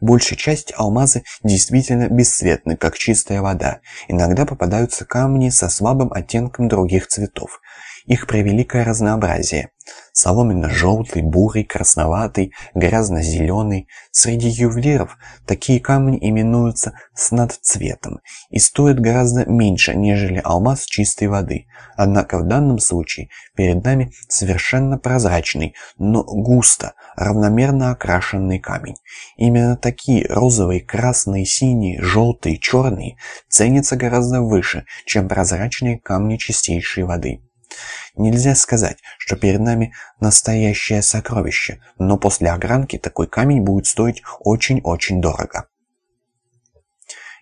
Большей части алмазы действительно бесцветны, как чистая вода. Иногда попадаются камни со слабым оттенком других цветов. Их превеликое разнообразие. Соломенно-желтый, бурый, красноватый, грязно-зеленый. Среди ювелиров такие камни именуются с надцветом и стоят гораздо меньше, нежели алмаз чистой воды. Однако в данном случае перед нами совершенно прозрачный, но густо, равномерно окрашенный камень. Именно такие розовые, красные, синие, желтые, черные ценятся гораздо выше, чем прозрачные камни чистейшей воды. Нельзя сказать, что перед нами настоящее сокровище, но после огранки такой камень будет стоить очень-очень дорого.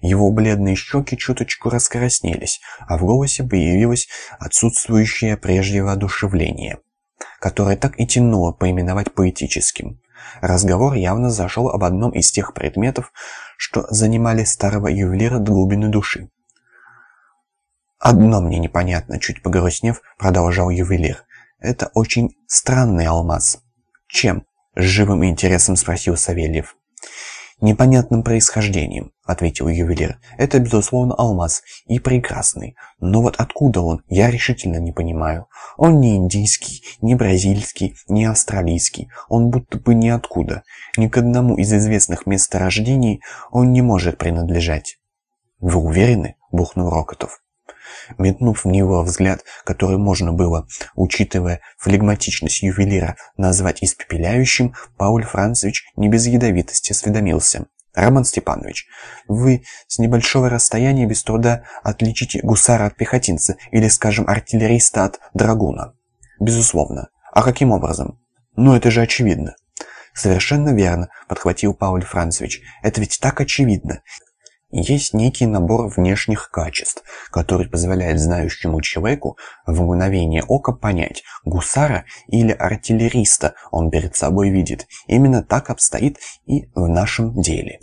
Его бледные щеки чуточку раскраснелись, а в голосе появилось отсутствующее прежде воодушевление, которое так и тянуло поименовать поэтическим. Разговор явно зашел об одном из тех предметов, что занимали старого ювелира до глубины души. «Одно мне непонятно», — чуть погрустнев, продолжал ювелир. «Это очень странный алмаз». «Чем?» — с живым интересом спросил Савельев. «Непонятным происхождением», — ответил ювелир. «Это, безусловно, алмаз, и прекрасный. Но вот откуда он, я решительно не понимаю. Он не индийский, не бразильский, не австралийский. Он будто бы ниоткуда. Ни к одному из известных месторождений он не может принадлежать». «Вы уверены?» — бухнул Рокотов. Метнув в него взгляд, который можно было, учитывая флегматичность ювелира, назвать испепеляющим, Пауль Францевич не без ядовитости осведомился. «Роман Степанович, вы с небольшого расстояния без труда отличите гусара от пехотинца или, скажем, артиллериста от драгуна?» «Безусловно. А каким образом?» «Ну, это же очевидно». «Совершенно верно», — подхватил Пауль Францевич. «Это ведь так очевидно. Есть некий набор внешних качеств, который позволяет знающему человеку в мгновение ока понять, гусара или артиллериста он перед собой видит. Именно так обстоит и в нашем деле.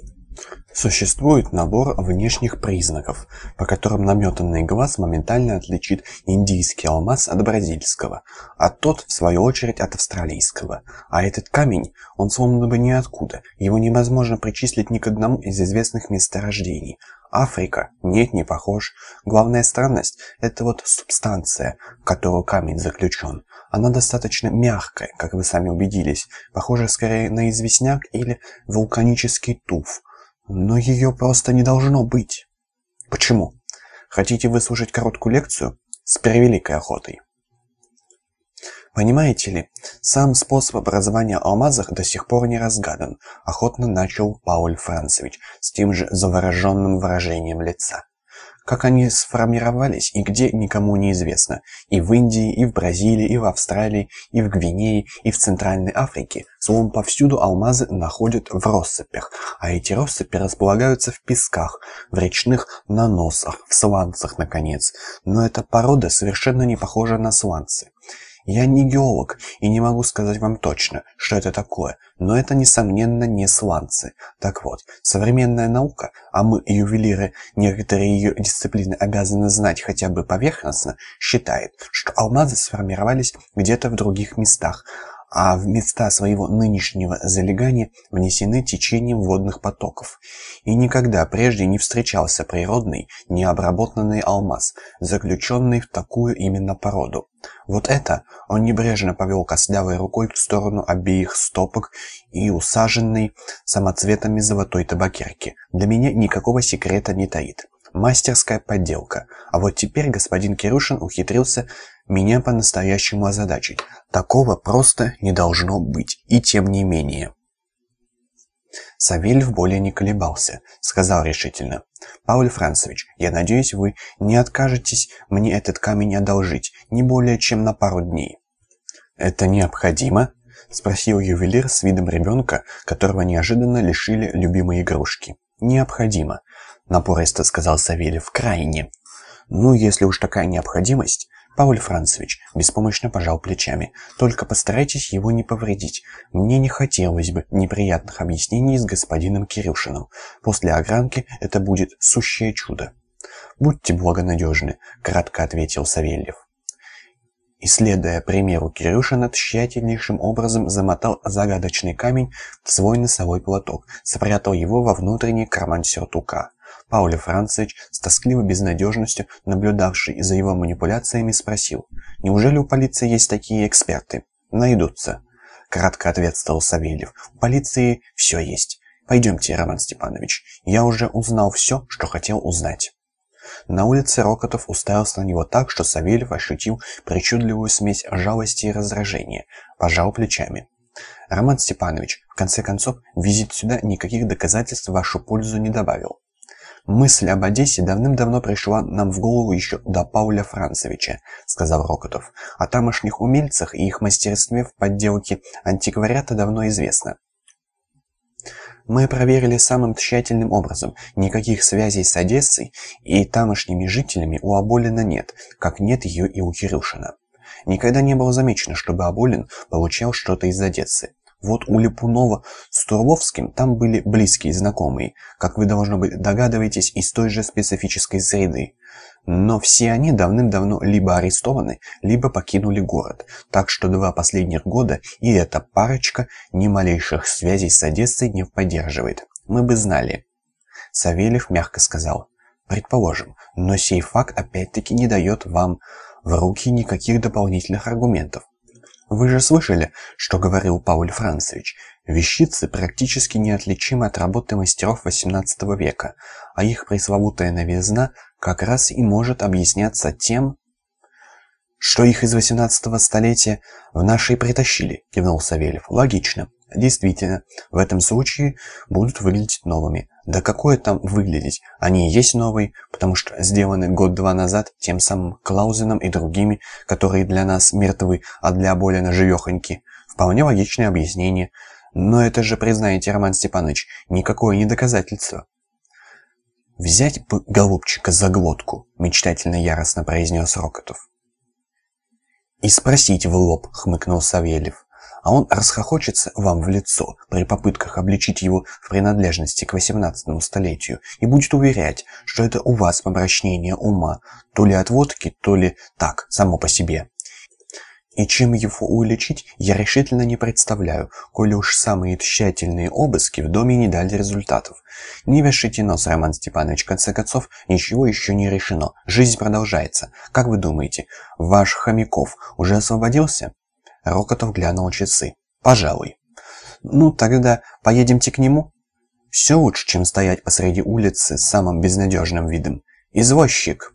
Существует набор внешних признаков, по которым наметанный глаз моментально отличит индийский алмаз от бразильского, а тот, в свою очередь, от австралийского. А этот камень, он словно бы ниоткуда, его невозможно причислить ни к одному из известных месторождений. Африка? Нет, не похож. Главная странность – это вот субстанция, в которую камень заключен. Она достаточно мягкая, как вы сами убедились, похожа скорее на известняк или вулканический туф – но ее просто не должно быть. Почему? Хотите выслушать короткую лекцию? С превеликой охотой. Понимаете ли, сам способ образования алмазов до сих пор не разгадан, охотно начал Пауль Францевич с тем же завороженным выражением лица. Как они сформировались и где, никому не известно. И в Индии, и в Бразилии, и в Австралии, и в Гвинее, и в Центральной Африке. Словом, повсюду алмазы находят в россыпях, а эти россыпи располагаются в песках, в речных наносах, в сланцах, наконец. Но эта порода совершенно не похожа на сланцы. Я не геолог и не могу сказать вам точно, что это такое, но это, несомненно, не сланцы. Так вот, современная наука, а мы, ювелиры, некоторые ее дисциплины обязаны знать хотя бы поверхностно, считает, что алмазы сформировались где-то в других местах, а в места своего нынешнего залегания внесены течением водных потоков. И никогда прежде не встречался природный, необработанный алмаз, заключенный в такую именно породу. Вот это он небрежно повел костлявой рукой в сторону обеих стопок и усаженной самоцветами золотой табакерки. Для меня никакого секрета не таит. Мастерская подделка. А вот теперь господин Кирюшин ухитрился меня по-настоящему озадачить. Такого просто не должно быть, и тем не менее. Савельев более не колебался, сказал решительно. «Пауль Францевич, я надеюсь, вы не откажетесь мне этот камень одолжить, не более чем на пару дней». «Это необходимо?» — спросил ювелир с видом ребенка, которого неожиданно лишили любимой игрушки. «Необходимо», — напористо сказал Савельев, — «крайне». «Ну, если уж такая необходимость, Пауль Францевич беспомощно пожал плечами. «Только постарайтесь его не повредить. Мне не хотелось бы неприятных объяснений с господином Кирюшиным. После огранки это будет сущее чудо». «Будьте благонадежны», — кратко ответил Савельев. и, следуя примеру Кирюшина, тщательнейшим образом замотал загадочный камень в свой носовой платок, спрятал его во внутренний карман сюртука. Пауль Францевич, с тоскливой безнадежностью, наблюдавший за его манипуляциями, спросил, «Неужели у полиции есть такие эксперты?» «Найдутся», — кратко ответствовал Савельев. «У полиции все есть. Пойдемте, Роман Степанович, я уже узнал все, что хотел узнать». На улице Рокотов уставился на него так, что Савельев ощутил причудливую смесь жалости и раздражения, пожал плечами. «Роман Степанович, в конце концов, визит сюда никаких доказательств в вашу пользу не добавил. «Мысль об Одессе давным-давно пришла нам в голову еще до Пауля Францевича», — сказал Рокотов. «О тамошних умельцах и их мастерстве в подделке антиквариата давно известно. Мы проверили самым тщательным образом. Никаких связей с Одессой и тамошними жителями у Аболина нет, как нет ее и у Кирюшина. Никогда не было замечено, чтобы Аболин получал что-то из Одессы. Вот у Липунова с Турловским там были близкие знакомые, как вы, должно быть, догадываетесь, из той же специфической среды. Но все они давным-давно либо арестованы, либо покинули город, так что два последних года и эта парочка ни малейших связей с Одессой не поддерживает. Мы бы знали. Савельев мягко сказал. Предположим, но сей факт опять-таки не дает вам в руки никаких дополнительных аргументов. Вы же слышали, что говорил Пауль Францевич. Вещицы практически неотличимы от работы мастеров XVIII века, а их пресловутая новизна как раз и может объясняться тем, что их из 18 столетия в наши притащили, кивнул Савельев. Логично. Действительно, в этом случае будут выглядеть новыми. Да какое там выглядеть? Они и есть новые, потому что сделаны год-два назад тем самым Клаузеном и другими, которые для нас мертвы, а для Болина живехоньки. Вполне логичное объяснение. Но это же, признаете, Роман Степанович, никакое не доказательство. «Взять бы голубчика за глотку», — мечтательно яростно произнес Рокотов. «И спросить в лоб», — хмыкнул Савельев а он расхохочется вам в лицо при попытках обличить его в принадлежности к 18 столетию и будет уверять, что это у вас помрачнение ума, то ли от водки, то ли так, само по себе. И чем его уличить, я решительно не представляю, коли уж самые тщательные обыски в доме не дали результатов. Не вешайте нос, Роман Степанович, в конце концов, ничего еще не решено. Жизнь продолжается. Как вы думаете, ваш Хомяков уже освободился? Рокотов глянул часы. «Пожалуй». «Ну, тогда поедемте к нему?» «Все лучше, чем стоять посреди улицы с самым безнадежным видом. Извозчик!»